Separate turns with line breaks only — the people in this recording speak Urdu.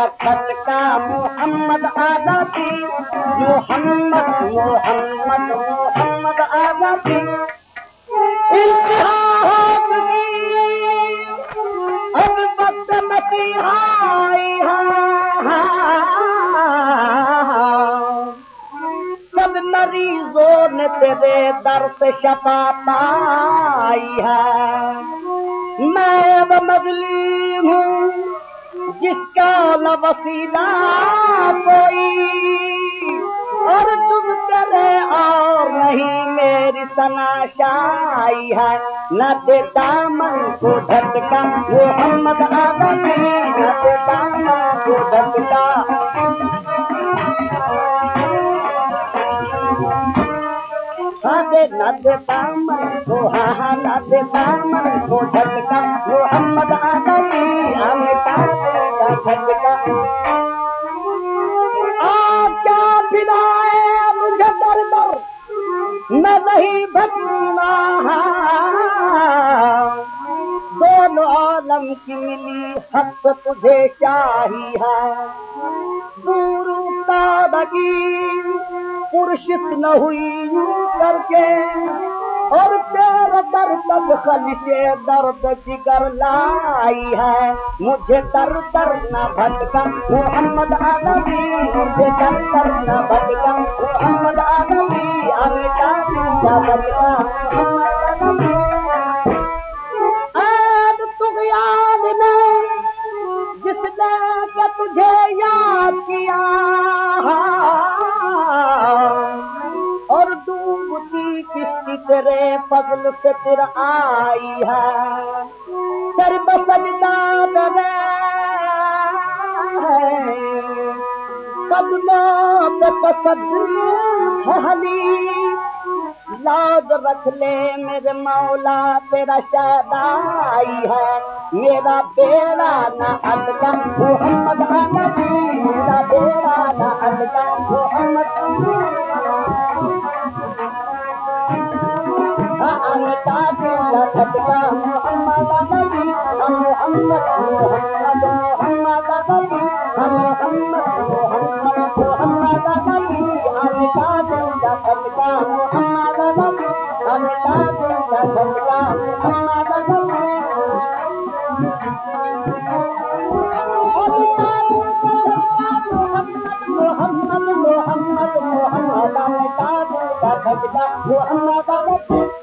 خط کا محمد آزادی، محمد محمد محمد آزادی۔ اب وقت مسیحا آئی ہاں۔ سب مریضوں نے تیرے در سے شفا پائی ہے۔ میں اب مظلوم ہوں۔ جس کا نہ وسیلہ کوئی۔ اور تم کرے اور نہیں میری سنا تناشائی ہے۔ نہ دے دامن کو دھٹکا محمد آدمی نہ دے دامن کو دھٹکا ہاں جی، نہ دے دامن کو ہاں, ہاں، نہ دے دامن کو دھٹکا میں نہیں بھٹنا دونوں عالم کی ملی حق تجھے چاہی ہے۔ دور تابگی پرشت نہ ہوئی یوں کر کے، اور تیرا در تک خلشے درد جگر لائی ہے۔ مجھے در در نہ بھٹکا محمد آدمی مجھے در در نہ بھٹکا تجھے یاد کیا؟ اور ڈوبتی کشتی تیرے فضل سے پھر آئی ہے سر بسجدہ درے قدموں پہ تصدق حلی لاز رکھ لے، میرے مولا، تیرا شہدائی ہے۔ میرا بیڑا نہ ادگا محمد نبی۔ میرا بیڑا نہ ادگا محمد ادگا محمد نبی محمد محمد محمد نبی۔ محمد محمد محمد